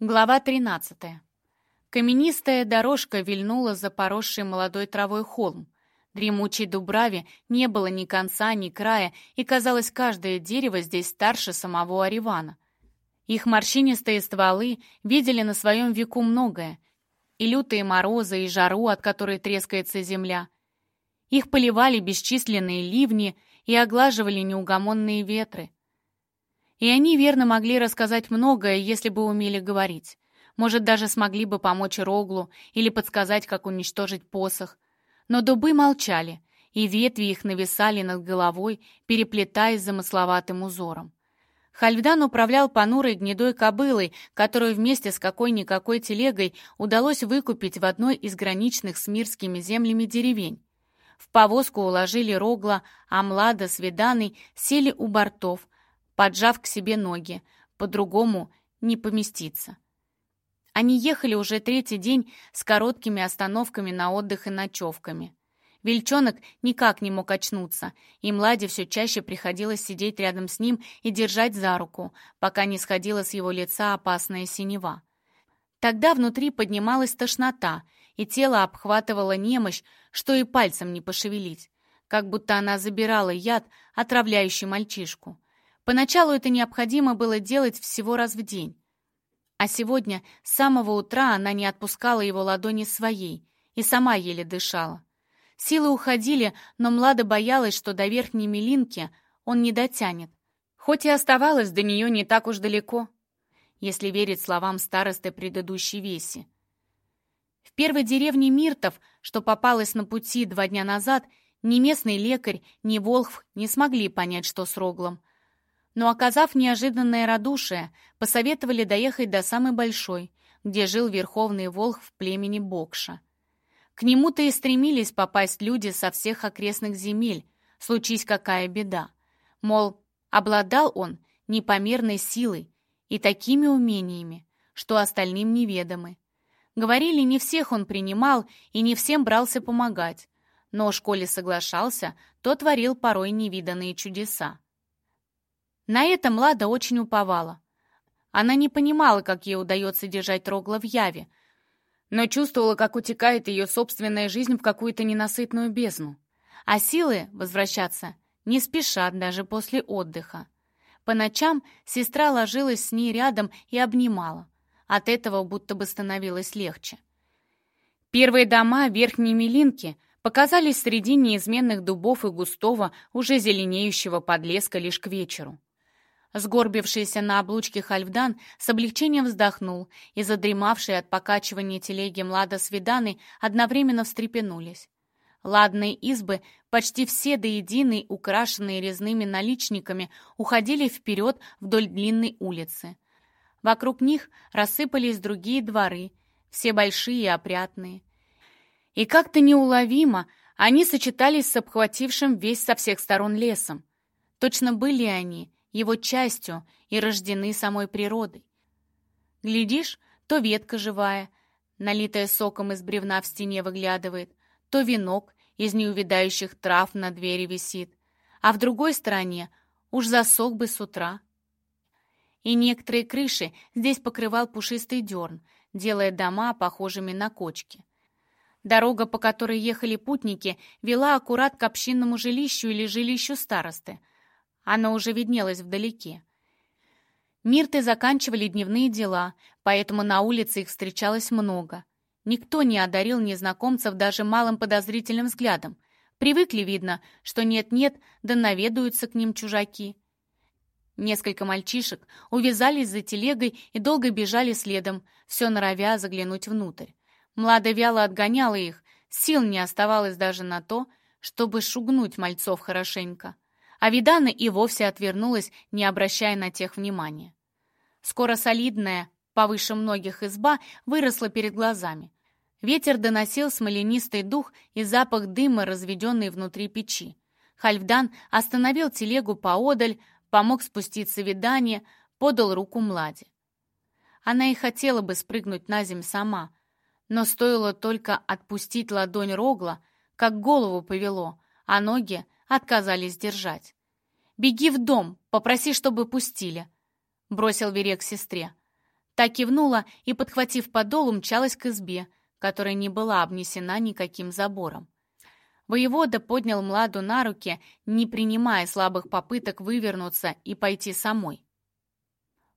Глава 13. Каменистая дорожка вильнула за поросший молодой травой холм. Дремучей дубраве не было ни конца, ни края, и, казалось, каждое дерево здесь старше самого Аривана. Их морщинистые стволы видели на своем веку многое, и лютые морозы, и жару, от которой трескается земля. Их поливали бесчисленные ливни и оглаживали неугомонные ветры. И они верно могли рассказать многое, если бы умели говорить. Может, даже смогли бы помочь Роглу или подсказать, как уничтожить посох. Но дубы молчали, и ветви их нависали над головой, переплетаясь замысловатым узором. Хальфдан управлял понурой гнедой кобылой, которую вместе с какой-никакой телегой удалось выкупить в одной из граничных с мирскими землями деревень. В повозку уложили Рогла, а Млада с Виданой сели у бортов, поджав к себе ноги, по-другому не поместиться. Они ехали уже третий день с короткими остановками на отдых и ночевками. Вельчонок никак не мог очнуться, и Младе все чаще приходилось сидеть рядом с ним и держать за руку, пока не сходила с его лица опасная синева. Тогда внутри поднималась тошнота, и тело обхватывало немощь, что и пальцем не пошевелить, как будто она забирала яд, отравляющий мальчишку. Поначалу это необходимо было делать всего раз в день. А сегодня с самого утра она не отпускала его ладони своей и сама еле дышала. Силы уходили, но Млада боялась, что до верхней милинки он не дотянет, хоть и оставалось до нее не так уж далеко, если верить словам старосты предыдущей веси. В первой деревне Миртов, что попалась на пути два дня назад, ни местный лекарь, ни Волхв не смогли понять, что с Роглом но, оказав неожиданное радушие, посоветовали доехать до самой большой, где жил верховный волх в племени Бокша. К нему-то и стремились попасть люди со всех окрестных земель, случись какая беда. Мол, обладал он непомерной силой и такими умениями, что остальным неведомы. Говорили, не всех он принимал и не всем брался помогать, но, в школе соглашался, то творил порой невиданные чудеса. На это Млада очень уповала. Она не понимала, как ей удается держать Рогла в яве, но чувствовала, как утекает ее собственная жизнь в какую-то ненасытную бездну. А силы возвращаться не спешат даже после отдыха. По ночам сестра ложилась с ней рядом и обнимала. От этого будто бы становилось легче. Первые дома верхней Милинки показались среди неизменных дубов и густого, уже зеленеющего подлеска лишь к вечеру. Сгорбившийся на облучке Хальфдан с облегчением вздохнул, и задремавшие от покачивания телеги Млада с Виданой одновременно встрепенулись. Ладные избы, почти все до единой, украшенные резными наличниками, уходили вперед вдоль длинной улицы. Вокруг них рассыпались другие дворы, все большие и опрятные. И как-то неуловимо они сочетались с обхватившим весь со всех сторон лесом. Точно были они — его частью и рождены самой природой. Глядишь, то ветка живая, налитая соком из бревна в стене выглядывает, то венок из неувядающих трав на двери висит, а в другой стороне уж засох бы с утра. И некоторые крыши здесь покрывал пушистый дерн, делая дома похожими на кочки. Дорога, по которой ехали путники, вела аккурат к общинному жилищу или жилищу старосты — оно уже виднелось вдалеке. Мирты заканчивали дневные дела, поэтому на улице их встречалось много. Никто не одарил незнакомцев даже малым подозрительным взглядом. Привыкли, видно, что нет-нет, да наведаются к ним чужаки. Несколько мальчишек увязались за телегой и долго бежали следом, все норовя заглянуть внутрь. Млада вяло отгоняла их, сил не оставалось даже на то, чтобы шугнуть мальцов хорошенько а Видана и вовсе отвернулась, не обращая на тех внимания. Скоро солидная, повыше многих изба, выросла перед глазами. Ветер доносил смоленистый дух и запах дыма, разведенный внутри печи. Хальфдан остановил телегу поодаль, помог спуститься видание, подал руку Младе. Она и хотела бы спрыгнуть на земь сама, но стоило только отпустить ладонь Рогла, как голову повело, а ноги отказались держать. «Беги в дом, попроси, чтобы пустили», — бросил Верек сестре. Та кивнула и, подхватив подол, умчалась к избе, которая не была обнесена никаким забором. Воевода поднял Младу на руки, не принимая слабых попыток вывернуться и пойти самой.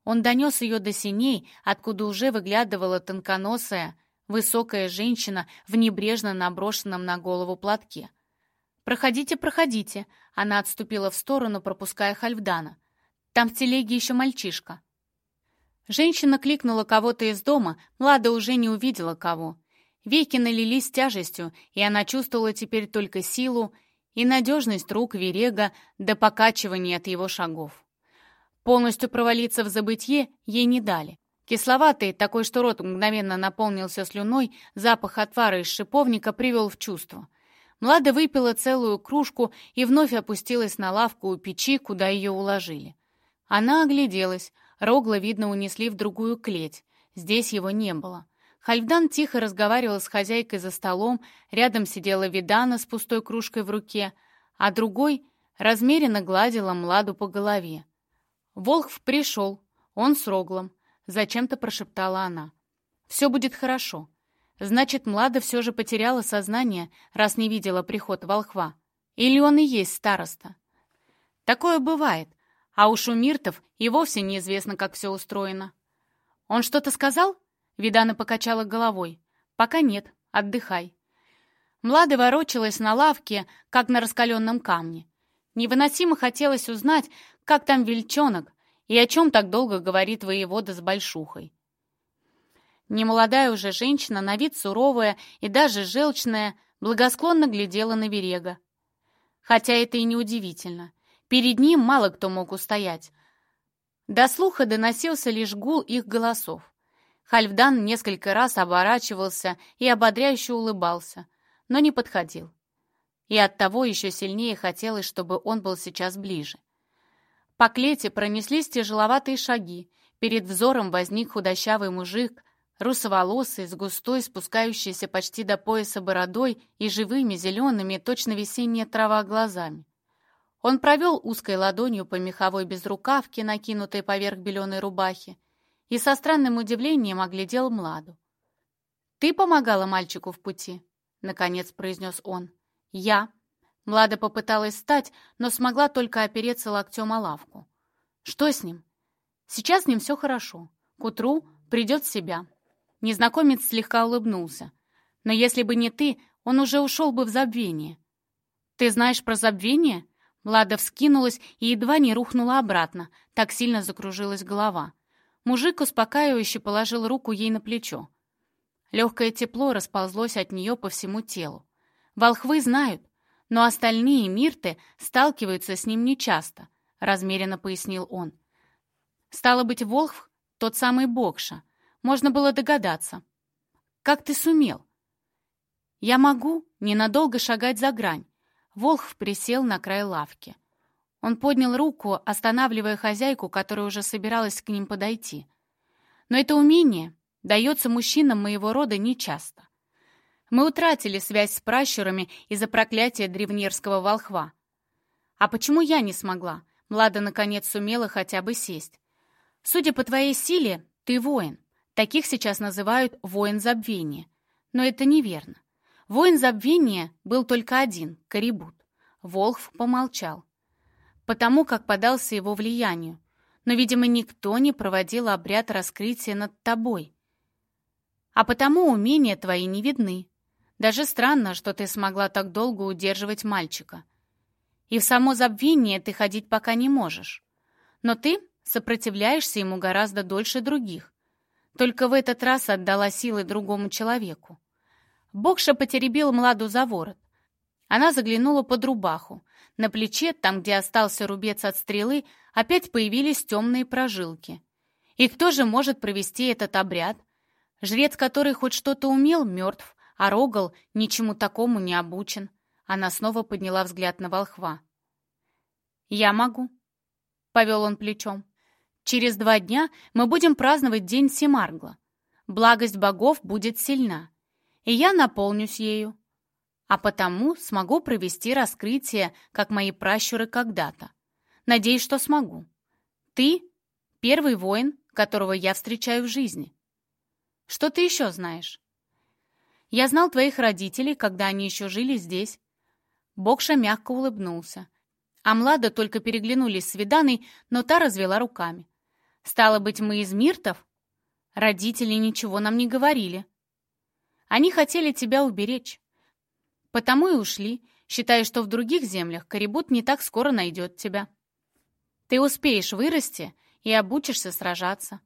Он донес ее до синей, откуда уже выглядывала тонконосая, высокая женщина в небрежно наброшенном на голову платке. «Проходите, проходите!» Она отступила в сторону, пропуская Хальфдана. «Там в телеге еще мальчишка». Женщина кликнула кого-то из дома, Млада уже не увидела кого. Веки налились тяжестью, и она чувствовала теперь только силу и надежность рук Верега до покачивания от его шагов. Полностью провалиться в забытье ей не дали. Кисловатый, такой, что рот мгновенно наполнился слюной, запах отвара из шиповника привел в чувство. Млада выпила целую кружку и вновь опустилась на лавку у печи, куда ее уложили. Она огляделась. Рогла, видно, унесли в другую клеть. Здесь его не было. Хальфдан тихо разговаривал с хозяйкой за столом, рядом сидела Видана с пустой кружкой в руке, а другой размеренно гладила Младу по голове. Волхв пришел, он с Роглом, зачем-то прошептала она. «Все будет хорошо». Значит, Млада все же потеряла сознание, раз не видела приход волхва. Или он и есть староста. Такое бывает, а уж у Миртов и вовсе неизвестно, как все устроено. «Он что-то сказал?» Видана покачала головой. «Пока нет, отдыхай». Млада ворочалась на лавке, как на раскаленном камне. Невыносимо хотелось узнать, как там Вельчонок и о чем так долго говорит воевода с Большухой. Немолодая уже женщина, на вид суровая и даже желчная, благосклонно глядела на Берега. Хотя это и не удивительно. Перед ним мало кто мог устоять. До слуха доносился лишь гул их голосов. Хальфдан несколько раз оборачивался и ободряюще улыбался, но не подходил. И оттого еще сильнее хотелось, чтобы он был сейчас ближе. По клете пронеслись тяжеловатые шаги. Перед взором возник худощавый мужик, русоволосый, с густой, спускающейся почти до пояса бородой и живыми, зелеными, точно весенняя трава глазами. Он провел узкой ладонью по меховой безрукавке, накинутой поверх беленой рубахи, и со странным удивлением оглядел Младу. «Ты помогала мальчику в пути?» — наконец произнес он. «Я». Млада попыталась встать, но смогла только опереться локтем о лавку. «Что с ним?» «Сейчас с ним все хорошо. К утру придет в себя». Незнакомец слегка улыбнулся. «Но если бы не ты, он уже ушел бы в забвение». «Ты знаешь про забвение?» Млада вскинулась и едва не рухнула обратно, так сильно закружилась голова. Мужик успокаивающе положил руку ей на плечо. Легкое тепло расползлось от нее по всему телу. Волхвы знают, но остальные мирты сталкиваются с ним нечасто, размеренно пояснил он. Стало быть, Волхв — тот самый Бокша. Можно было догадаться. Как ты сумел? Я могу ненадолго шагать за грань. Волхв присел на край лавки. Он поднял руку, останавливая хозяйку, которая уже собиралась к ним подойти. Но это умение дается мужчинам моего рода нечасто. Мы утратили связь с пращурами из-за проклятия древнерского волхва. А почему я не смогла? Млада, наконец, сумела хотя бы сесть. Судя по твоей силе, ты воин. Таких сейчас называют воин забвения. Но это неверно. Воин забвения был только один — Карибут. Волхв помолчал потому как подался его влиянию. Но, видимо, никто не проводил обряд раскрытия над тобой. А потому умения твои не видны. Даже странно, что ты смогла так долго удерживать мальчика. И в само забвение ты ходить пока не можешь. Но ты сопротивляешься ему гораздо дольше других. Только в этот раз отдала силы другому человеку. Бокша потеребил Младу за ворот. Она заглянула под рубаху. На плече, там, где остался рубец от стрелы, опять появились темные прожилки. И кто же может провести этот обряд? Жрец, который хоть что-то умел, мертв, а Рогал ничему такому не обучен. Она снова подняла взгляд на волхва. «Я могу», — повел он плечом. «Через два дня мы будем праздновать День Семаргла. Благость богов будет сильна, и я наполнюсь ею а потому смогу провести раскрытие, как мои пращуры когда-то. Надеюсь, что смогу. Ты — первый воин, которого я встречаю в жизни. Что ты еще знаешь? Я знал твоих родителей, когда они еще жили здесь. Бокша мягко улыбнулся. А Млада только переглянулись с Виданой, но та развела руками. «Стало быть, мы из Миртов?» Родители ничего нам не говорили. Они хотели тебя уберечь. Потому и ушли, считая, что в других землях Карибут не так скоро найдет тебя. Ты успеешь вырасти и обучишься сражаться.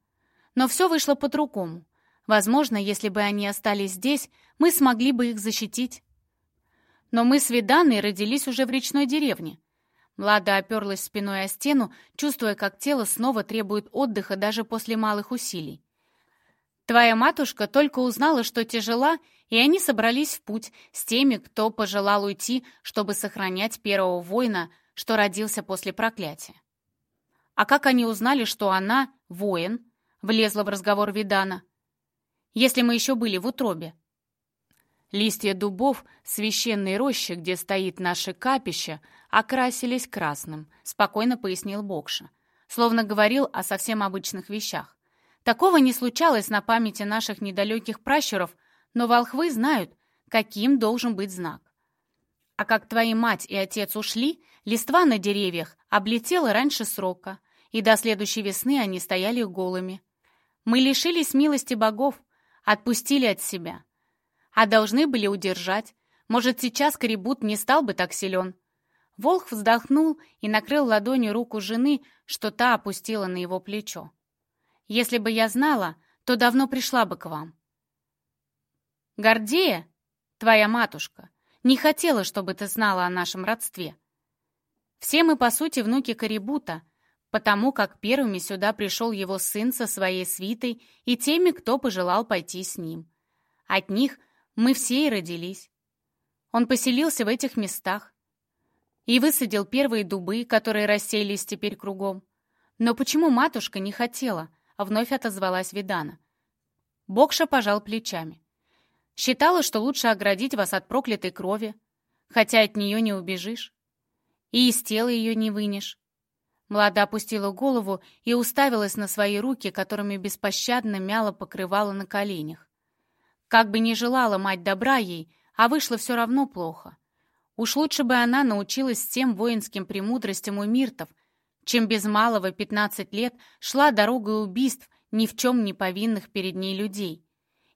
Но все вышло по-другому. Возможно, если бы они остались здесь, мы смогли бы их защитить. Но мы с Виданой родились уже в речной деревне. Млада оперлась спиной о стену, чувствуя, как тело снова требует отдыха даже после малых усилий. Твоя матушка только узнала, что тяжела, и они собрались в путь с теми, кто пожелал уйти, чтобы сохранять первого воина, что родился после проклятия. А как они узнали, что она воин? Влезла в разговор Видана. Если мы еще были в утробе. Листья дубов священной рощи, где стоит наше капище, окрасились красным, спокойно пояснил Бокша, словно говорил о совсем обычных вещах. Такого не случалось на памяти наших недалеких пращуров, но волхвы знают, каким должен быть знак. А как твои мать и отец ушли, листва на деревьях облетела раньше срока, и до следующей весны они стояли голыми. Мы лишились милости богов, отпустили от себя. А должны были удержать. Может, сейчас Корибут не стал бы так силен. Волх вздохнул и накрыл ладонью руку жены, что та опустила на его плечо. Если бы я знала, то давно пришла бы к вам. Гордея, твоя матушка, не хотела, чтобы ты знала о нашем родстве. Все мы, по сути, внуки Карибута, потому как первыми сюда пришел его сын со своей свитой и теми, кто пожелал пойти с ним. От них мы все и родились. Он поселился в этих местах и высадил первые дубы, которые расселись теперь кругом. Но почему матушка не хотела, — вновь отозвалась Видана. Бокша пожал плечами. Считала, что лучше оградить вас от проклятой крови, хотя от нее не убежишь. И из тела ее не вынешь. Млада опустила голову и уставилась на свои руки, которыми беспощадно мяло покрывала на коленях. Как бы ни желала мать добра ей, а вышло все равно плохо. Уж лучше бы она научилась тем воинским премудростям у миртов, чем без малого 15 лет шла дорогой убийств ни в чем не повинных перед ней людей.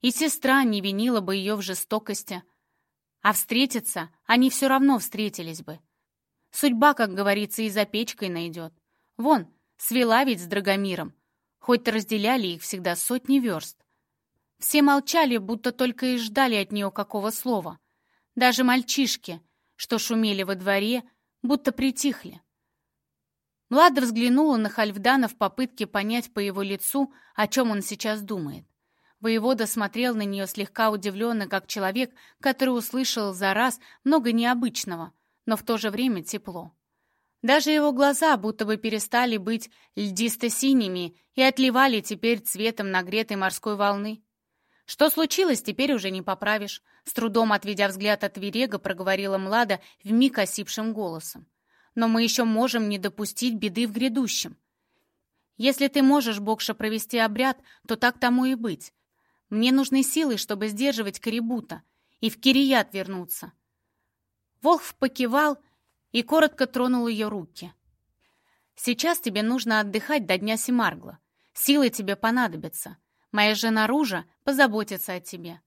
И сестра не винила бы ее в жестокости. А встретиться они все равно встретились бы. Судьба, как говорится, и за печкой найдет. Вон, свела ведь с Драгомиром. Хоть разделяли их всегда сотни верст. Все молчали, будто только и ждали от нее какого слова. Даже мальчишки, что шумели во дворе, будто притихли. Млада взглянула на Хальфдана в попытке понять по его лицу, о чем он сейчас думает. Воевода смотрел на нее слегка удивленно, как человек, который услышал за раз много необычного, но в то же время тепло. Даже его глаза будто бы перестали быть льдисто-синими и отливали теперь цветом нагретой морской волны. Что случилось, теперь уже не поправишь. С трудом отведя взгляд от Верега, проговорила Млада вмиг осипшим голосом но мы еще можем не допустить беды в грядущем. Если ты можешь, Бокша, провести обряд, то так тому и быть. Мне нужны силы, чтобы сдерживать Карибута и в Кирият вернуться». Волхв покивал и коротко тронул ее руки. «Сейчас тебе нужно отдыхать до дня Семаргла. Силы тебе понадобятся. Моя жена Ружа позаботится о тебе».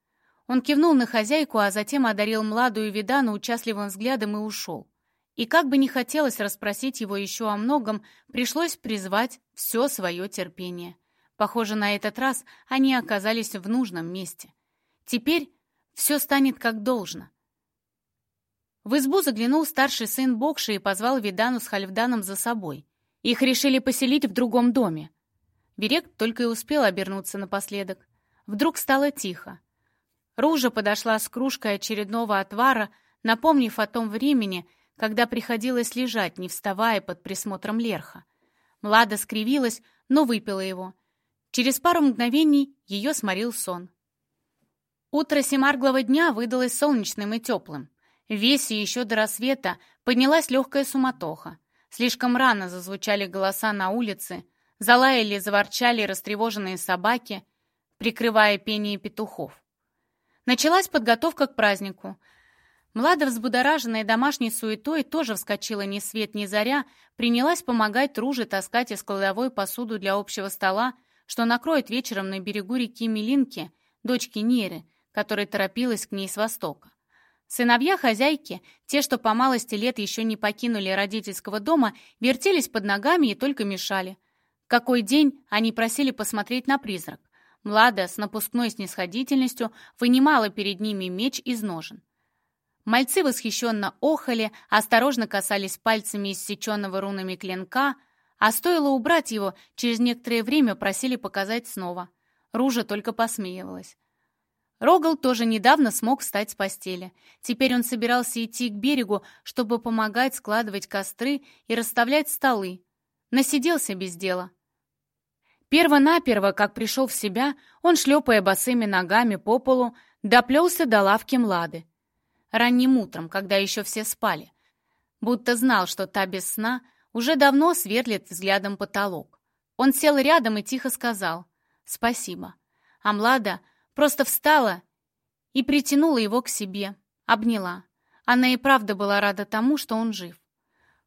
Он кивнул на хозяйку, а затем одарил Младу и Видану участливым взглядом и ушел. И как бы не хотелось расспросить его еще о многом, пришлось призвать все свое терпение. Похоже, на этот раз они оказались в нужном месте. Теперь все станет как должно. В избу заглянул старший сын Бокши и позвал Видану с Хальфданом за собой. Их решили поселить в другом доме. Берег только и успел обернуться напоследок. Вдруг стало тихо. Ружа подошла с кружкой очередного отвара, напомнив о том времени, когда приходилось лежать, не вставая под присмотром Лерха. Млада скривилась, но выпила его. Через пару мгновений ее сморил сон. Утро семарглого дня выдалось солнечным и теплым. Весе еще до рассвета поднялась легкая суматоха. Слишком рано зазвучали голоса на улице, Залаяли, заворчали растревоженные собаки, прикрывая пение петухов. Началась подготовка к празднику. Млада, взбудораженная домашней суетой, тоже вскочила ни свет ни заря, принялась помогать Руже таскать из кладовой посуду для общего стола, что накроет вечером на берегу реки Милинки, дочки Неры, которая торопилась к ней с востока. Сыновья хозяйки, те, что по малости лет еще не покинули родительского дома, вертелись под ногами и только мешали. Какой день они просили посмотреть на призрак. Млада с напускной снисходительностью вынимала перед ними меч из ножен. Мальцы восхищенно охали, осторожно касались пальцами иссеченного рунами клинка, а стоило убрать его, через некоторое время просили показать снова. Ружа только посмеивалась. Рогал тоже недавно смог встать с постели. Теперь он собирался идти к берегу, чтобы помогать складывать костры и расставлять столы. Насиделся без дела. Перво-наперво, как пришел в себя, он, шлепая босыми ногами по полу, доплелся до лавки Млады. Ранним утром, когда еще все спали. Будто знал, что та без сна уже давно сверлит взглядом потолок. Он сел рядом и тихо сказал «Спасибо». А Млада Просто встала и притянула его к себе, обняла. Она и правда была рада тому, что он жив.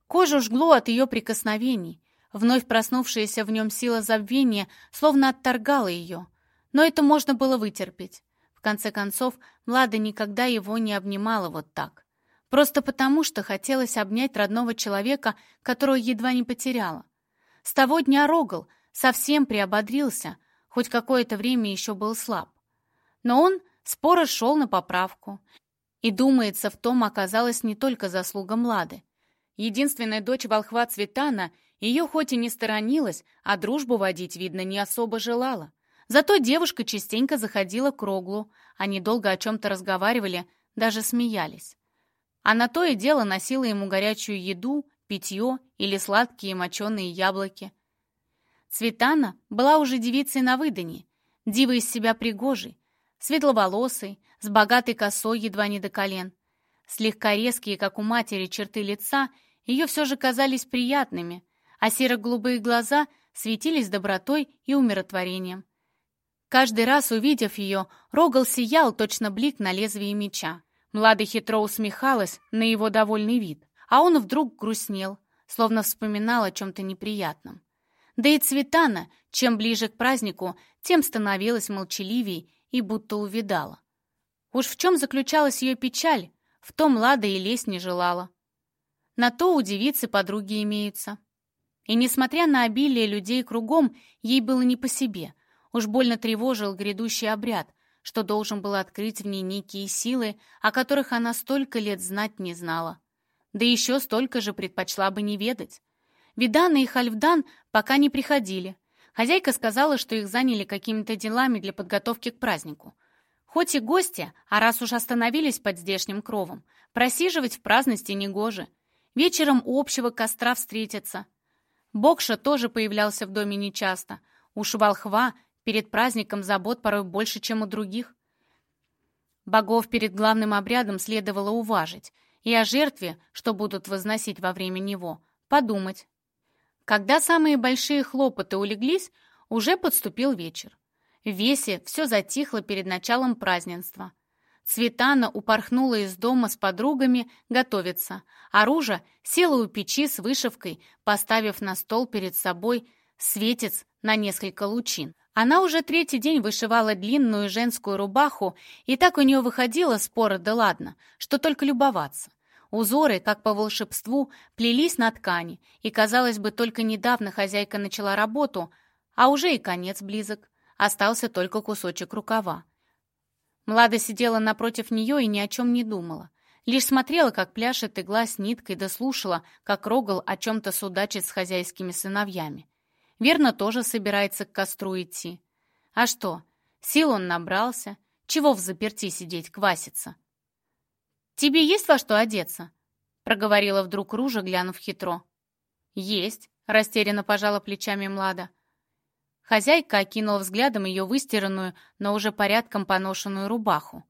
Кожу жгло от ее прикосновений. Вновь проснувшаяся в нем сила забвения словно отторгала ее. Но это можно было вытерпеть. В конце концов, Млада никогда его не обнимала вот так. Просто потому, что хотелось обнять родного человека, которого едва не потеряла. С того дня Рогал совсем приободрился, хоть какое-то время еще был слаб. Но он споро шел на поправку. И, думается, в том оказалась не только заслуга Млады. Единственная дочь волхва Цветана ее хоть и не сторонилась, а дружбу водить, видно, не особо желала. Зато девушка частенько заходила к Роглу, они долго о чем-то разговаривали, даже смеялись. А на то и дело носила ему горячую еду, питье или сладкие моченые яблоки. Цветана была уже девицей на выданье, дива из себя пригожей, светловолосый, с богатой косой едва не до колен. Слегка резкие, как у матери, черты лица ее все же казались приятными, а серо-голубые глаза светились добротой и умиротворением. Каждый раз, увидев ее, Рогал сиял точно блик на лезвии меча. Млада хитро усмехалась на его довольный вид, а он вдруг грустнел, словно вспоминал о чем-то неприятном. Да и Цветана, чем ближе к празднику, тем становилась молчаливей и будто увидала. Уж в чем заключалась ее печаль, в том Лада и лезть не желала. На то у девицы подруги имеются. И несмотря на обилие людей кругом, ей было не по себе. Уж больно тревожил грядущий обряд, что должен был открыть в ней некие силы, о которых она столько лет знать не знала. Да еще столько же предпочла бы не ведать. Видана и Хальфдан пока не приходили, Хозяйка сказала, что их заняли какими-то делами для подготовки к празднику. Хоть и гости, а раз уж остановились под здешним кровом, просиживать в праздности негоже. Вечером у общего костра встретятся. Бокша тоже появлялся в доме нечасто. Уж волхва перед праздником забот порой больше, чем у других. Богов перед главным обрядом следовало уважить, и о жертве, что будут возносить во время него, подумать. Когда самые большие хлопоты улеглись, уже подступил вечер. В Весе все затихло перед началом празднества. Цветана упорхнула из дома с подругами готовиться, а Ружа села у печи с вышивкой, поставив на стол перед собой светец на несколько лучин. Она уже третий день вышивала длинную женскую рубаху, и так у нее выходило спора да ладно, что только любоваться. Узоры, как по волшебству, плелись на ткани, и, казалось бы, только недавно хозяйка начала работу, а уже и конец близок. Остался только кусочек рукава. Млада сидела напротив нее и ни о чем не думала. Лишь смотрела, как пляшет игла с ниткой, да слушала, как Рогал о чем-то судачит с хозяйскими сыновьями. Верно тоже собирается к костру идти. А что, сил он набрался, чего в заперти сидеть, кваситься? «Тебе есть во что одеться?» — проговорила вдруг Ружа, глянув хитро. «Есть», — растерянно пожала плечами Млада. Хозяйка окинула взглядом ее выстиранную, но уже порядком поношенную рубаху.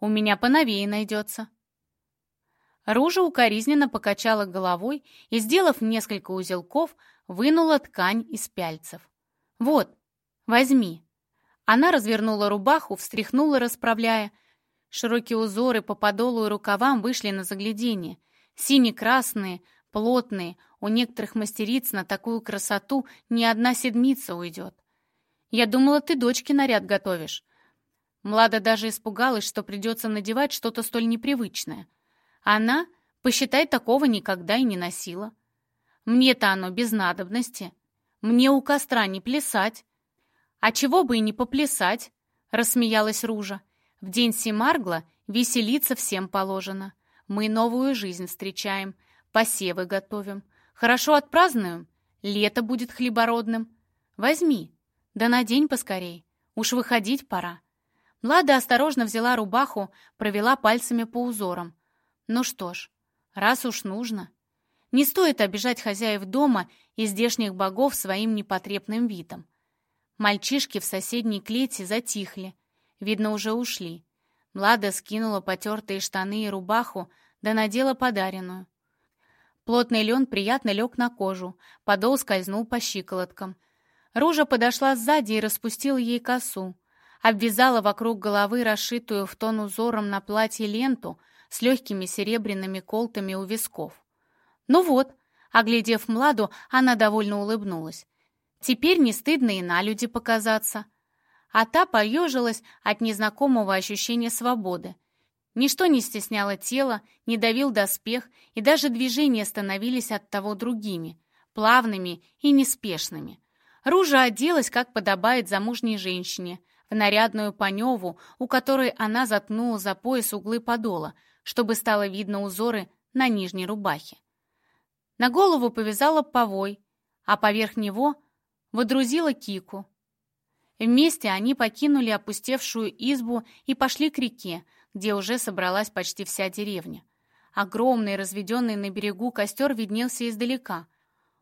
«У меня поновее найдется». Ружа укоризненно покачала головой и, сделав несколько узелков, вынула ткань из пяльцев. «Вот, возьми». Она развернула рубаху, встряхнула, расправляя. Широкие узоры по подолу и рукавам вышли на заглядение. Сине-красные, плотные, у некоторых мастериц на такую красоту ни одна седмица уйдет. «Я думала, ты дочке наряд готовишь». Млада даже испугалась, что придется надевать что-то столь непривычное. Она, посчитай, такого никогда и не носила. Мне-то оно без надобности. Мне у костра не плясать. А чего бы и не поплясать, рассмеялась Ружа. В день Семаргла веселиться всем положено. Мы новую жизнь встречаем, посевы готовим. Хорошо отпразднуем, лето будет хлебородным. Возьми, да надень поскорей, уж выходить пора. Млада осторожно взяла рубаху, провела пальцами по узорам. Ну что ж, раз уж нужно. Не стоит обижать хозяев дома и здешних богов своим непотребным видом. Мальчишки в соседней клете затихли. Видно, уже ушли. Млада скинула потертые штаны и рубаху, да надела подаренную. Плотный лен приятно лег на кожу, подол скользнул по щиколоткам. Ружа подошла сзади и распустила ей косу. Обвязала вокруг головы расшитую в тон узором на платье ленту с легкими серебряными колтами у висков. «Ну вот», — оглядев Младу, она довольно улыбнулась. «Теперь не стыдно и на люди показаться». А та поежилась от незнакомого ощущения свободы. Ничто не стесняло тело, не давил доспех, и даже движения становились от того другими, плавными и неспешными. Ружа оделась, как подобает замужней женщине, в нарядную паневу, у которой она заткнула за пояс углы подола, чтобы стало видно узоры на нижней рубахе. На голову повязала повой, а поверх него водрузила кику. Вместе они покинули опустевшую избу и пошли к реке, где уже собралась почти вся деревня. Огромный, разведенный на берегу костер виднелся издалека.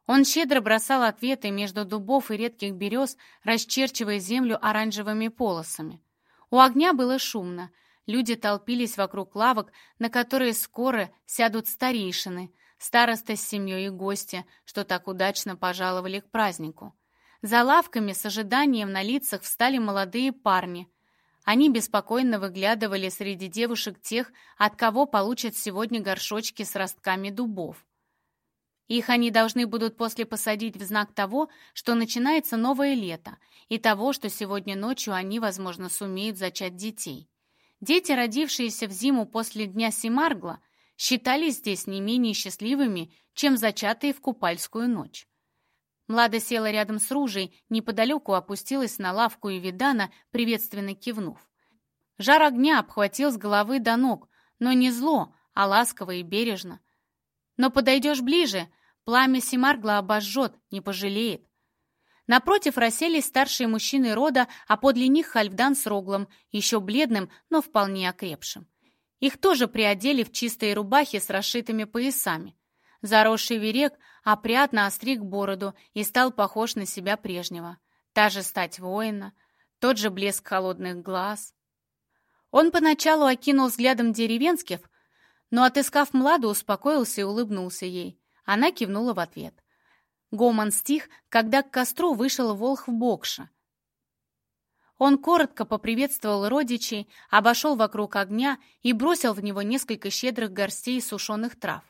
Он щедро бросал ответы между дубов и редких берез, расчерчивая землю оранжевыми полосами. У огня было шумно. Люди толпились вокруг лавок, на которые скоро сядут старейшины, староста с семьей и гости, что так удачно пожаловали к празднику. За лавками с ожиданием на лицах встали молодые парни. Они беспокойно выглядывали среди девушек тех, от кого получат сегодня горшочки с ростками дубов. Их они должны будут после посадить в знак того, что начинается новое лето, и того, что сегодня ночью они, возможно, сумеют зачать детей. Дети, родившиеся в зиму после дня Симаргла, считались здесь не менее счастливыми, чем зачатые в купальскую ночь. Млада села рядом с Ружей, неподалеку опустилась на лавку и приветственно кивнув. Жар огня обхватил с головы до ног, но не зло, а ласково и бережно. Но подойдешь ближе, пламя Симаргла обожжет, не пожалеет. Напротив расселись старшие мужчины рода, а подле них Хальфдан с Роглом, еще бледным, но вполне окрепшим. Их тоже приодели в чистые рубахи с расшитыми поясами. Заросший верек опрятно остриг бороду и стал похож на себя прежнего. Та же стать воина, тот же блеск холодных глаз. Он поначалу окинул взглядом деревенских, но, отыскав Младу, успокоился и улыбнулся ей. Она кивнула в ответ. Гомон стих, когда к костру вышел Волх в Бокша — он коротко поприветствовал родичей, обошел вокруг огня и бросил в него несколько щедрых горстей сушеных трав.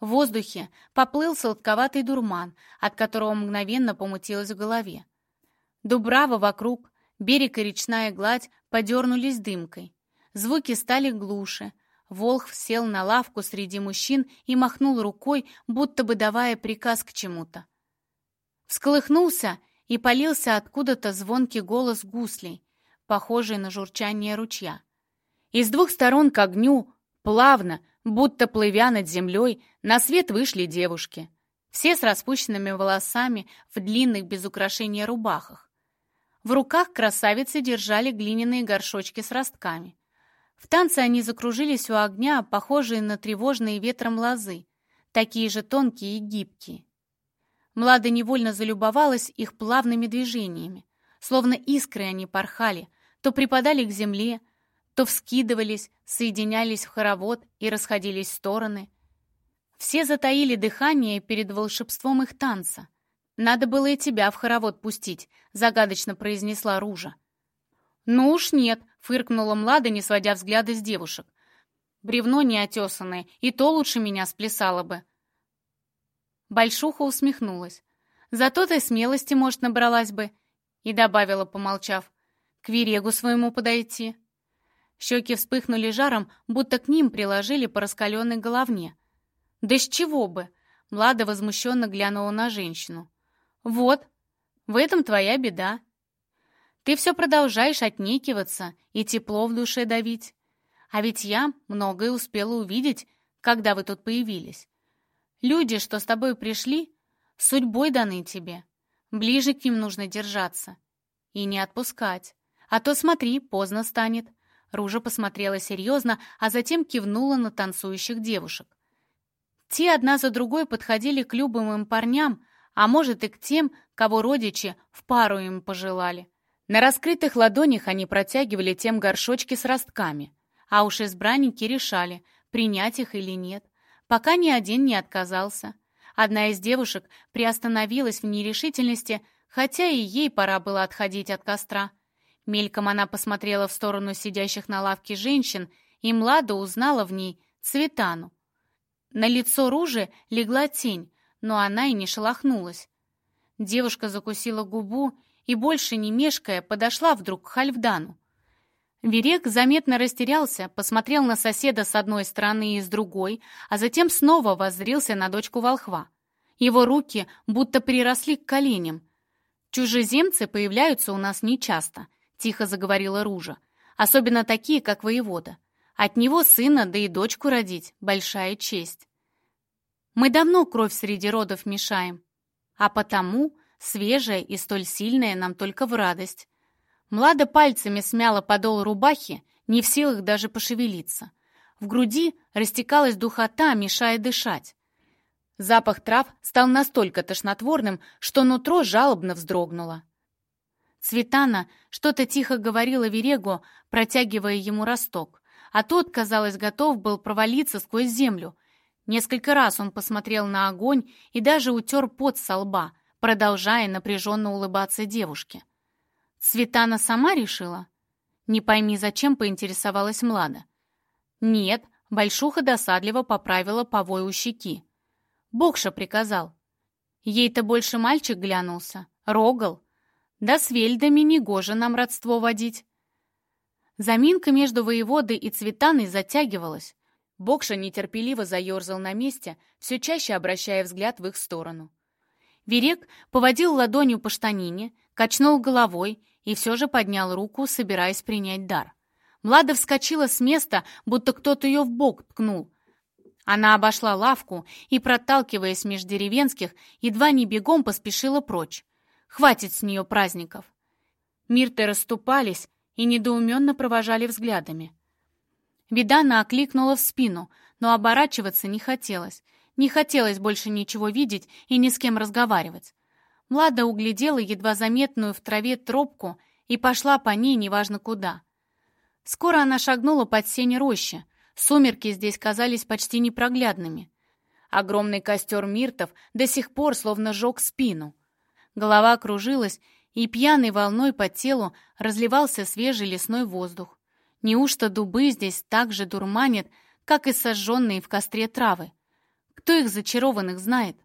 В воздухе поплыл сладковатый дурман, от которого мгновенно помутилось в голове. Дубрава вокруг, берег и речная гладь подернулись дымкой. Звуки стали глуше. Волх сел на лавку среди мужчин и махнул рукой, будто бы давая приказ к чему-то. Всколыхнулся и полился откуда-то звонкий голос гуслей, похожий на журчание ручья. Из двух сторон к огню, плавно, будто плывя над землей, на свет вышли девушки. Все с распущенными волосами в длинных без украшения рубахах. В руках красавицы держали глиняные горшочки с ростками. В танце они закружились у огня, похожие на тревожные ветром лозы, такие же тонкие и гибкие. Млада невольно залюбовалась их плавными движениями. Словно искры они порхали, то припадали к земле, то вскидывались, соединялись в хоровод и расходились в стороны. Все затаили дыхание перед волшебством их танца. «Надо было и тебя в хоровод пустить», — загадочно произнесла Ружа. «Ну уж нет», — фыркнула Млада, не сводя взгляда с девушек. «Бревно неотесанное, и то лучше меня сплясало бы». Большуха усмехнулась. «Зато ты смелости, может, набралась бы», — и добавила, помолчав, «к Верегу своему подойти». Щеки вспыхнули жаром, будто к ним приложили по раскаленной головне. «Да с чего бы?» — Млада возмущенно глянула на женщину. «Вот, в этом твоя беда. Ты все продолжаешь отнекиваться и тепло в душе давить. А ведь я многое успела увидеть, когда вы тут появились. Люди, что с тобой пришли, судьбой даны тебе. Ближе к ним нужно держаться. И не отпускать. А то смотри, поздно станет. Ружа посмотрела серьезно, а затем кивнула на танцующих девушек. Те одна за другой подходили к любым парням, а может и к тем, кого родичи в пару им пожелали. На раскрытых ладонях они протягивали тем горшочки с ростками, а уж избранники решали, принять их или нет, пока ни один не отказался. Одна из девушек приостановилась в нерешительности, хотя и ей пора было отходить от костра. Мельком она посмотрела в сторону сидящих на лавке женщин, и Млада узнала в ней Цветану. На лицо Ружи легла тень, но она и не шелохнулась. Девушка закусила губу и, больше не мешкая, подошла вдруг к Хальфдану. Верек заметно растерялся, посмотрел на соседа с одной стороны и с другой, а затем снова воззрился на дочку волхва. Его руки будто приросли к коленям. «Чужеземцы появляются у нас нечасто», — тихо заговорила Ружа. «Особенно такие, как воевода. От него сына, да и дочку родить — большая честь. Мы давно кровь среди родов мешаем, а потому свежая и столь сильная нам только в радость. Млада пальцами смяла подол рубахи, не в силах даже пошевелиться. В груди растекалась духота, мешая дышать. Запах трав стал настолько тошнотворным, что нутро жалобно вздрогнуло. Цветана что-то тихо говорила Верегу, протягивая ему росток, а тот, казалось, готов был провалиться сквозь землю, Несколько раз он посмотрел на огонь и даже утер пот со лба, продолжая напряженно улыбаться девушке. Светана сама решила? Не пойми, зачем поинтересовалась Млада. Нет, Большуха досадливо поправила повой у щеки. Бокша приказал. Ей-то больше мальчик глянулся, рогал. Да с вельдами негоже нам родство водить. Заминка между воеводой и Цветаной затягивалась. Бокша нетерпеливо заерзал на месте, все чаще обращая взгляд в их сторону. Верек поводил ладонью по штанине, качнул головой и все же поднял руку, собираясь принять дар. Млада вскочила с места, будто кто-то ее в бок ткнул. Она обошла лавку и, проталкиваясь меж деревенских, едва не бегом поспешила прочь. Хватит с нее праздников. Мирты расступались и недоуменно провожали взглядами. Видана окликнула в спину, но оборачиваться не хотелось. Не хотелось больше ничего видеть и ни с кем разговаривать. Млада углядела едва заметную в траве тропку и пошла по ней неважно куда. Скоро она шагнула под сень рощи. Сумерки здесь казались почти непроглядными. Огромный костер миртов до сих пор словно жег спину. Голова кружилась, и пьяной волной по телу разливался свежий лесной воздух. Неужто дубы здесь так же дурманят, как и сожженные в костре травы? Кто их зачарованных знает?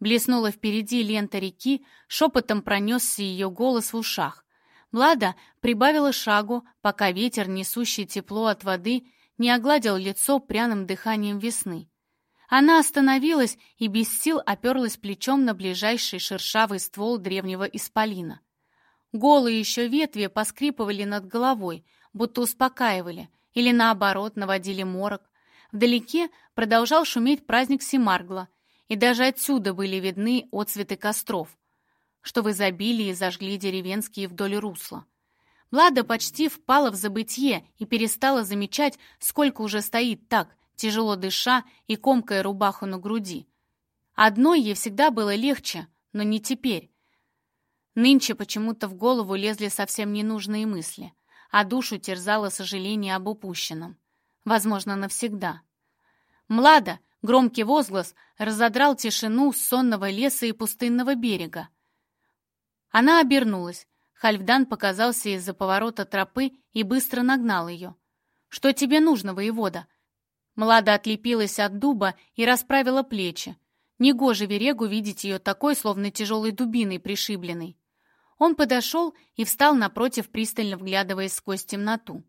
Блеснула впереди лента реки, шепотом пронесся ее голос в ушах. Млада прибавила шагу, пока ветер, несущий тепло от воды, не огладил лицо пряным дыханием весны. Она остановилась и без сил оперлась плечом на ближайший шершавый ствол древнего исполина. Голые еще ветви поскрипывали над головой, будто успокаивали, или наоборот, наводили морок. Вдалеке продолжал шуметь праздник Семаргла, и даже отсюда были видны отцветы костров, что в изобилии зажгли деревенские вдоль русла. Влада почти впала в забытье и перестала замечать, сколько уже стоит так, тяжело дыша и комкая рубаху на груди. Одной ей всегда было легче, но не теперь. Нынче почему-то в голову лезли совсем ненужные мысли — а душу терзало сожаление об упущенном. Возможно, навсегда. «Млада!» — громкий возглас разодрал тишину сонного леса и пустынного берега. Она обернулась. Хальфдан показался из-за поворота тропы и быстро нагнал ее. «Что тебе нужно, воевода?» Млада отлепилась от дуба и расправила плечи. Негоже Верегу видеть ее такой, словно тяжелой дубиной пришибленной. Он подошел и встал напротив, пристально вглядываясь сквозь темноту.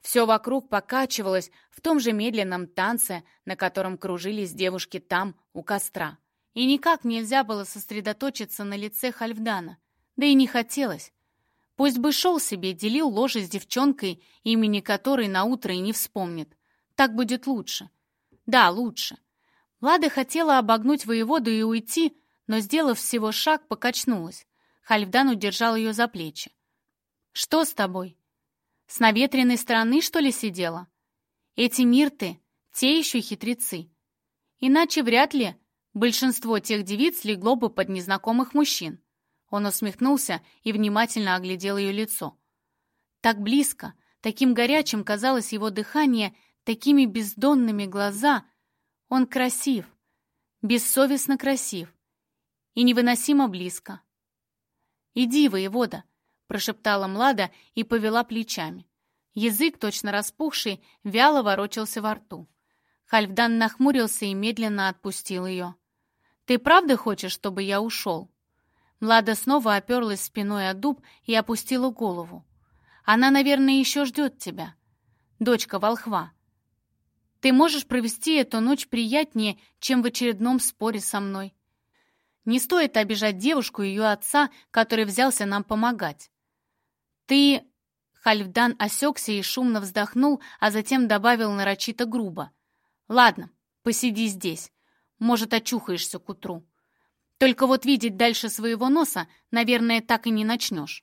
Все вокруг покачивалось в том же медленном танце, на котором кружились девушки там, у костра. И никак нельзя было сосредоточиться на лице Хальфдана. Да и не хотелось. Пусть бы шел себе, делил ложе с девчонкой, имени которой наутро и не вспомнит. Так будет лучше. Да, лучше. Лада хотела обогнуть воеводу и уйти, но, сделав всего шаг, покачнулась. Хальфдан удержал ее за плечи. «Что с тобой? С наветренной стороны, что ли, сидела? Эти мирты, те еще хитрецы. Иначе вряд ли большинство тех девиц легло бы под незнакомых мужчин». Он усмехнулся и внимательно оглядел ее лицо. Так близко, таким горячим казалось его дыхание, такими бездонными глаза. Он красив, бессовестно красив и невыносимо близко. «Иди, воевода!» — прошептала Млада и повела плечами. Язык, точно распухший, вяло ворочался во рту. Хальфдан нахмурился и медленно отпустил ее. «Ты правда хочешь, чтобы я ушел?» Млада снова оперлась спиной о дуб и опустила голову. «Она, наверное, еще ждет тебя. Дочка волхва. Ты можешь провести эту ночь приятнее, чем в очередном споре со мной. Не стоит обижать девушку и ее отца, который взялся нам помогать. Ты...» Хальфдан осекся и шумно вздохнул, а затем добавил нарочито грубо. «Ладно, посиди здесь. Может, очухаешься к утру. Только вот видеть дальше своего носа, наверное, так и не начнешь».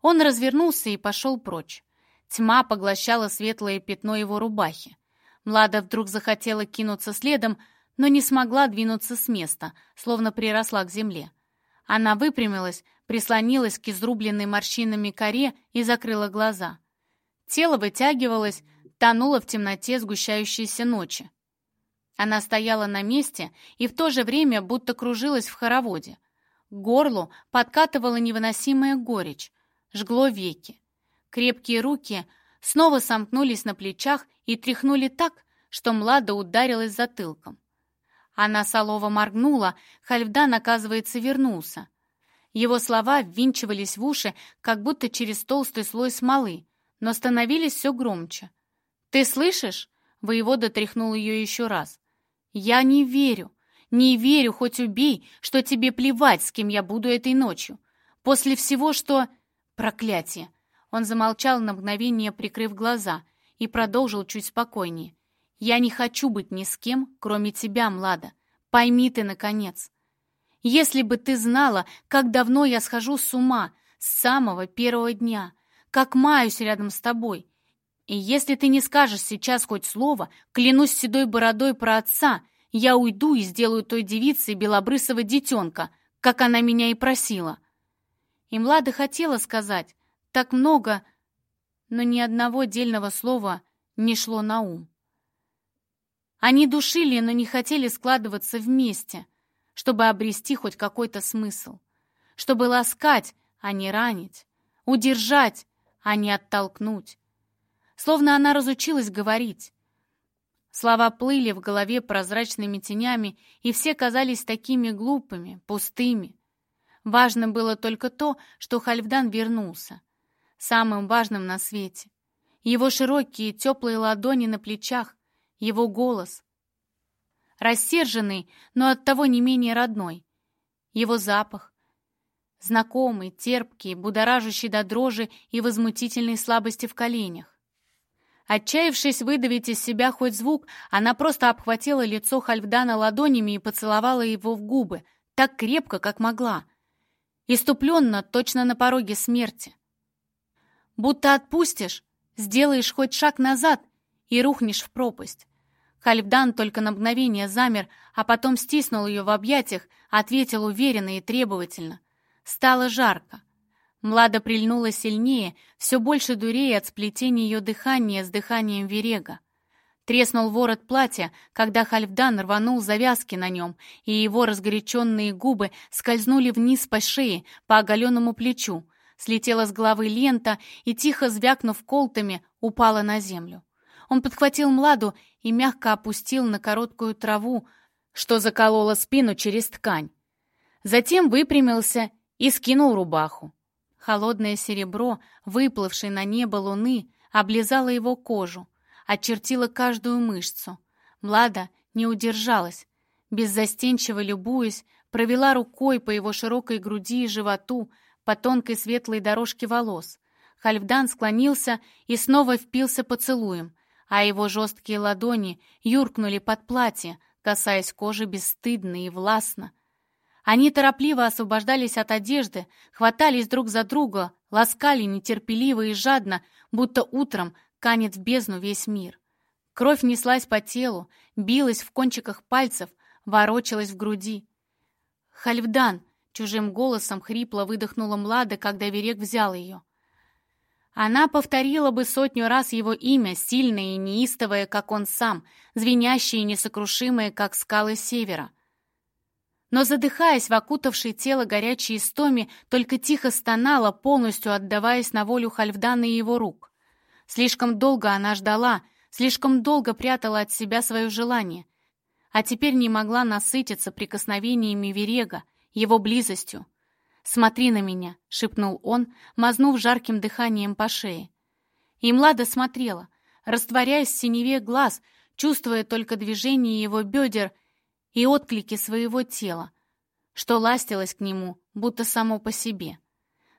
Он развернулся и пошел прочь. Тьма поглощала светлое пятно его рубахи. Млада вдруг захотела кинуться следом, но не смогла двинуться с места, словно приросла к земле. Она выпрямилась, прислонилась к изрубленной морщинами коре и закрыла глаза. Тело вытягивалось, тонуло в темноте сгущающейся ночи. Она стояла на месте и в то же время будто кружилась в хороводе. К горлу подкатывала невыносимая горечь, жгло веки. Крепкие руки снова сомкнулись на плечах и тряхнули так, что Млада ударилась затылком. Она солово моргнула, Хальфдан, оказывается, вернулся. Его слова ввинчивались в уши, как будто через толстый слой смолы, но становились все громче. «Ты слышишь?» — воевода тряхнул ее еще раз. «Я не верю, не верю, хоть убей, что тебе плевать, с кем я буду этой ночью. После всего, что...» «Проклятие!» Он замолчал на мгновение, прикрыв глаза, и продолжил чуть спокойнее. Я не хочу быть ни с кем, кроме тебя, Млада. Пойми ты, наконец. Если бы ты знала, как давно я схожу с ума, с самого первого дня, как маюсь рядом с тобой. И если ты не скажешь сейчас хоть слово, клянусь седой бородой про отца, я уйду и сделаю той девице белобрысого детенка, как она меня и просила. И Млада хотела сказать так много, но ни одного дельного слова не шло на ум. Они душили, но не хотели складываться вместе, чтобы обрести хоть какой-то смысл, чтобы ласкать, а не ранить, удержать, а не оттолкнуть. Словно она разучилась говорить. Слова плыли в голове прозрачными тенями, и все казались такими глупыми, пустыми. Важно было только то, что Хальфдан вернулся. Самым важным на свете. Его широкие теплые ладони на плечах, его голос. Рассерженный, но оттого не менее родной. Его запах. Знакомый, терпкий, будоражащий до дрожи и возмутительной слабости в коленях. Отчаявшись выдавить из себя хоть звук, она просто обхватила лицо Хальфдана ладонями и поцеловала его в губы, так крепко, как могла. Иступленно, точно на пороге смерти. Будто отпустишь, сделаешь хоть шаг назад и рухнешь в пропасть. Хальфдан только на мгновение замер, а потом стиснул ее в объятиях, ответил уверенно и требовательно. Стало жарко. Млада прильнула сильнее, все больше дурея от сплетения ее дыхания с дыханием Верега. Треснул ворот платья, когда Хальфдан рванул завязки на нем, и его разгоряченные губы скользнули вниз по шее, по оголенному плечу. Слетела с головы лента и, тихо звякнув колтами, упала на землю. Он подхватил Младу и мягко опустил на короткую траву, что заколола спину через ткань. Затем выпрямился и скинул рубаху. Холодное серебро, выплывшее на небо луны, облизало его кожу, очертило каждую мышцу. Млада не удержалась, беззастенчиво любуясь, провела рукой по его широкой груди и животу, по тонкой светлой дорожке волос. Хальфдан склонился и снова впился поцелуем, а его жесткие ладони юркнули под платье, касаясь кожи бесстыдно и властно. Они торопливо освобождались от одежды, хватались друг за друга, ласкали нетерпеливо и жадно, будто утром канет в бездну весь мир. Кровь неслась по телу, билась в кончиках пальцев, ворочалась в груди. «Хальфдан!» — чужим голосом хрипло выдохнула Млада, когда Верек взял ее. Она повторила бы сотню раз его имя, сильное и неистовое, как он сам, звенящее и несокрушимое, как скалы севера. Но, задыхаясь в окутавшей тело горячей истоме, только тихо стонала, полностью отдаваясь на волю Хальфдана и его рук. Слишком долго она ждала, слишком долго прятала от себя свое желание, а теперь не могла насытиться прикосновениями Верега, его близостью. «Смотри на меня», — шепнул он, мазнув жарким дыханием по шее. И Млада смотрела, растворяясь в синеве глаз, чувствуя только движение его бедер и отклики своего тела, что ластилось к нему, будто само по себе.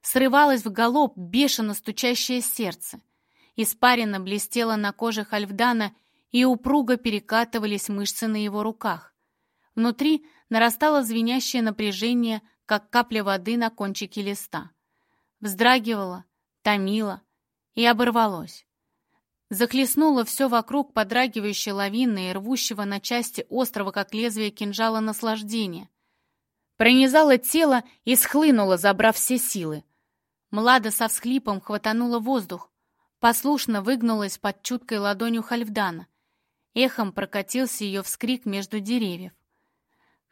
Срывалось в галоп бешено стучащее сердце. Испарина блестела на коже Хальфдана, и упруго перекатывались мышцы на его руках. Внутри нарастало звенящее напряжение, как капля воды на кончике листа. Вздрагивало, томило и оборвалось. Захлестнуло все вокруг подрагивающей лавины и рвущего на части острова, как лезвие кинжала наслаждения. Пронизало тело и схлынуло, забрав все силы. Млада со всхлипом хватанула воздух, послушно выгнулась под чуткой ладонью Хальфдана. Эхом прокатился ее вскрик между деревьев.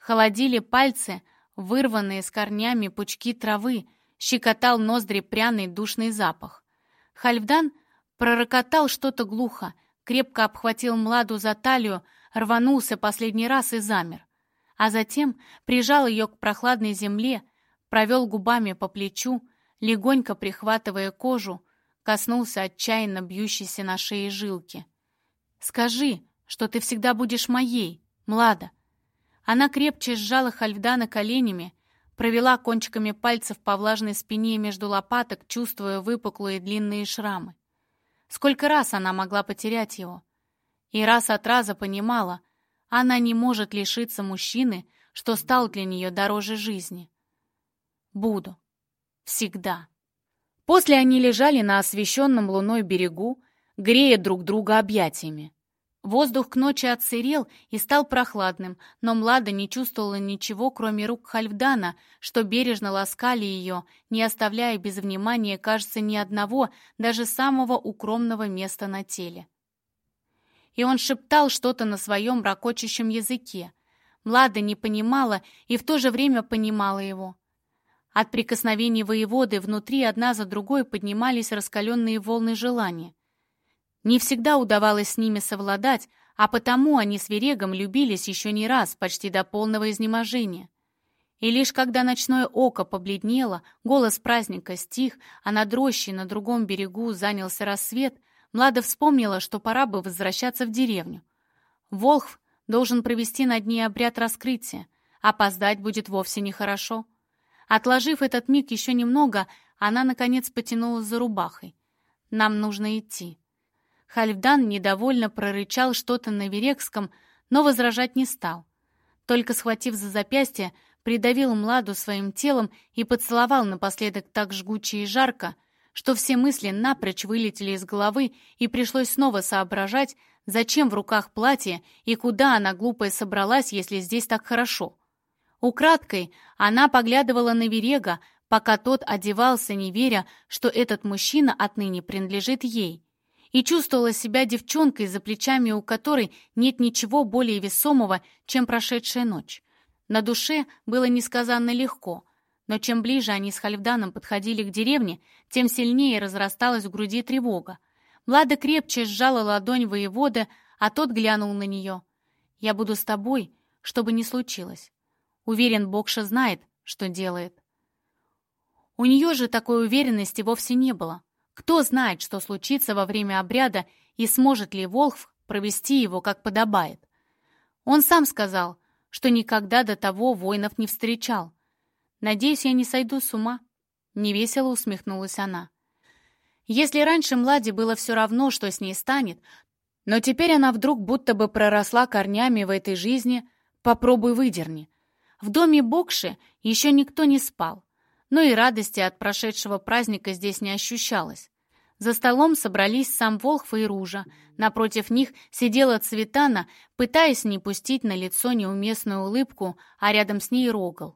Холодили пальцы, вырванные с корнями пучки травы, щекотал ноздри пряный душный запах. Хальфдан пророкотал что-то глухо, крепко обхватил Младу за талию, рванулся последний раз и замер. А затем прижал ее к прохладной земле, провел губами по плечу, легонько прихватывая кожу, коснулся отчаянно бьющейся на шее жилки. «Скажи, что ты всегда будешь моей, Млада!» Она крепче сжала Хальфдана коленями, провела кончиками пальцев по влажной спине между лопаток, чувствуя выпуклые длинные шрамы. Сколько раз она могла потерять его? И раз от раза понимала, она не может лишиться мужчины, что стал для нее дороже жизни. Буду. Всегда. После они лежали на освещенном луной берегу, грея друг друга объятиями. Воздух к ночи отсырел и стал прохладным, но Млада не чувствовала ничего, кроме рук Хальфдана, что бережно ласкали ее, не оставляя без внимания, кажется, ни одного, даже самого укромного места на теле. И он шептал что-то на своем ракочущем языке. Млада не понимала и в то же время понимала его. От прикосновений воеводы внутри одна за другой поднимались раскаленные волны желания. Не всегда удавалось с ними совладать, а потому они с Верегом любились еще не раз, почти до полного изнеможения. И лишь когда ночное око побледнело, голос праздника стих, а над рощей на другом берегу занялся рассвет, Млада вспомнила, что пора бы возвращаться в деревню. Волхв должен провести над ней обряд раскрытия, опоздать будет вовсе нехорошо. Отложив этот миг еще немного, она, наконец, потянулась за рубахой. «Нам нужно идти». Хальфдан недовольно прорычал что-то на верекском, но возражать не стал. Только схватив за запястье, придавил Младу своим телом и поцеловал напоследок так жгуче и жарко, что все мысли напрочь вылетели из головы и пришлось снова соображать, зачем в руках платье и куда она глупая собралась, если здесь так хорошо. Украдкой она поглядывала на Верега, пока тот одевался, не веря, что этот мужчина отныне принадлежит ей и чувствовала себя девчонкой, за плечами у которой нет ничего более весомого, чем прошедшая ночь. На душе было несказанно легко, но чем ближе они с Хальфданом подходили к деревне, тем сильнее разрасталась в груди тревога. Влада крепче сжала ладонь воевода, а тот глянул на нее. «Я буду с тобой, что бы ни случилось. Уверен, Бокша знает, что делает». У нее же такой уверенности вовсе не было. Кто знает, что случится во время обряда и сможет ли Волхв провести его, как подобает. Он сам сказал, что никогда до того воинов не встречал. «Надеюсь, я не сойду с ума», — невесело усмехнулась она. Если раньше Младе было все равно, что с ней станет, но теперь она вдруг будто бы проросла корнями в этой жизни, попробуй выдерни. В доме Бокши еще никто не спал но и радости от прошедшего праздника здесь не ощущалось. За столом собрались сам Волхв и Ружа. Напротив них сидела Цветана, пытаясь не пустить на лицо неуместную улыбку, а рядом с ней Рогал.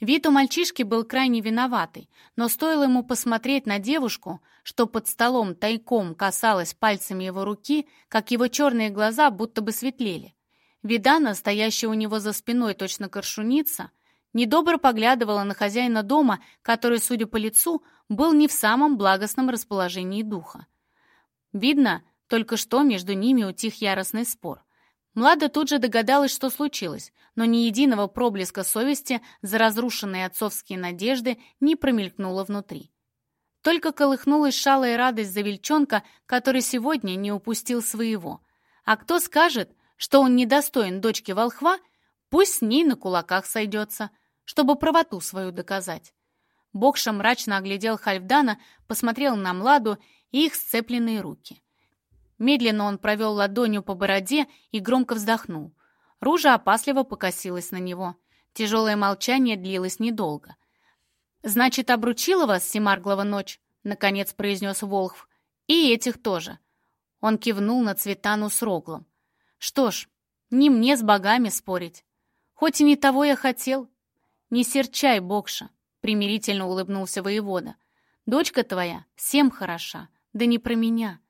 Вид у мальчишки был крайне виноватый, но стоило ему посмотреть на девушку, что под столом тайком касалась пальцами его руки, как его черные глаза будто бы светлели. Видана, стоящая у него за спиной точно коршуница, недобро поглядывала на хозяина дома, который, судя по лицу, был не в самом благостном расположении духа. Видно, только что между ними утих яростный спор. Млада тут же догадалась, что случилось, но ни единого проблеска совести за разрушенные отцовские надежды не промелькнуло внутри. Только колыхнулась шалая радость за Вельчонка, который сегодня не упустил своего. А кто скажет, что он недостоин дочки волхва, пусть с ней на кулаках сойдется чтобы правоту свою доказать. Бокша мрачно оглядел Хальфдана, посмотрел на Младу и их сцепленные руки. Медленно он провел ладонью по бороде и громко вздохнул. Ружа опасливо покосилась на него. Тяжелое молчание длилось недолго. «Значит, обручила вас Семарглова ночь?» — наконец произнес Волхв. «И этих тоже». Он кивнул на Цветану с Роглом. «Что ж, не мне с богами спорить. Хоть и не того я хотел, «Не серчай, Бокша», — примирительно улыбнулся воевода. «Дочка твоя всем хороша, да не про меня».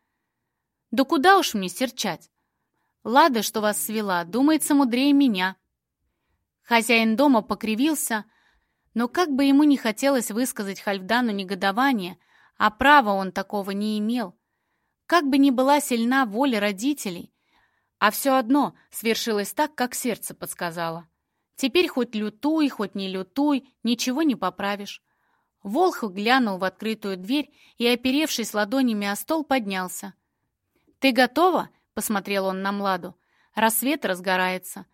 «Да куда уж мне серчать? Лада, что вас свела, думается мудрее меня». Хозяин дома покривился, но как бы ему не хотелось высказать Хальфдану негодование, а права он такого не имел. Как бы ни была сильна воля родителей, а все одно свершилось так, как сердце подсказало. Теперь хоть лютуй, хоть не лютуй, ничего не поправишь. Волх глянул в открытую дверь и, оперевшись ладонями о стол, поднялся. «Ты готова?» — посмотрел он на Младу. «Рассвет разгорается.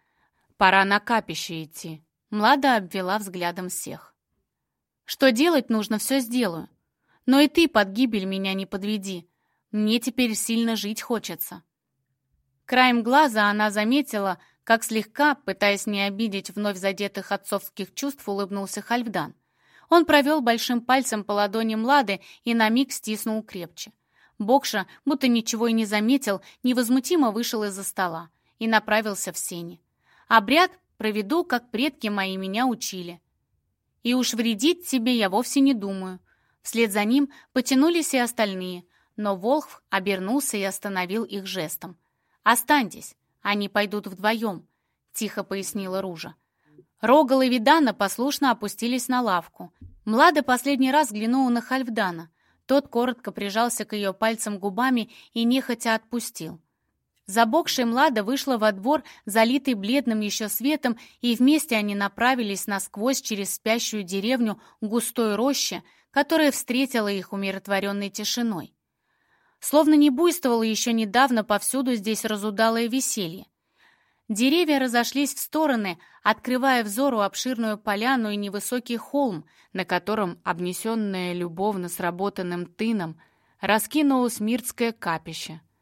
Пора на капище идти». Млада обвела взглядом всех. «Что делать нужно, все сделаю. Но и ты под гибель меня не подведи. Мне теперь сильно жить хочется». Краем глаза она заметила, как слегка, пытаясь не обидеть вновь задетых отцовских чувств, улыбнулся Хальфдан. Он провел большим пальцем по ладони Млады и на миг стиснул крепче. Бокша, будто ничего и не заметил, невозмутимо вышел из-за стола и направился в сени. «Обряд проведу, как предки мои меня учили. И уж вредить тебе я вовсе не думаю». Вслед за ним потянулись и остальные, но Волхв обернулся и остановил их жестом. «Останьтесь, они пойдут вдвоем», — тихо пояснила Ружа. Рогал и Видана послушно опустились на лавку. Млада последний раз взглянула на Хальфдана. Тот коротко прижался к ее пальцам губами и нехотя отпустил. Забокшая Млада вышла во двор, залитый бледным еще светом, и вместе они направились насквозь через спящую деревню густой роще, которая встретила их умиротворенной тишиной. Словно не буйствовало еще недавно повсюду здесь разудалое веселье. Деревья разошлись в стороны, открывая взору обширную поляну и невысокий холм, на котором, обнесенное любовно сработанным тыном, раскинулось миртское капище —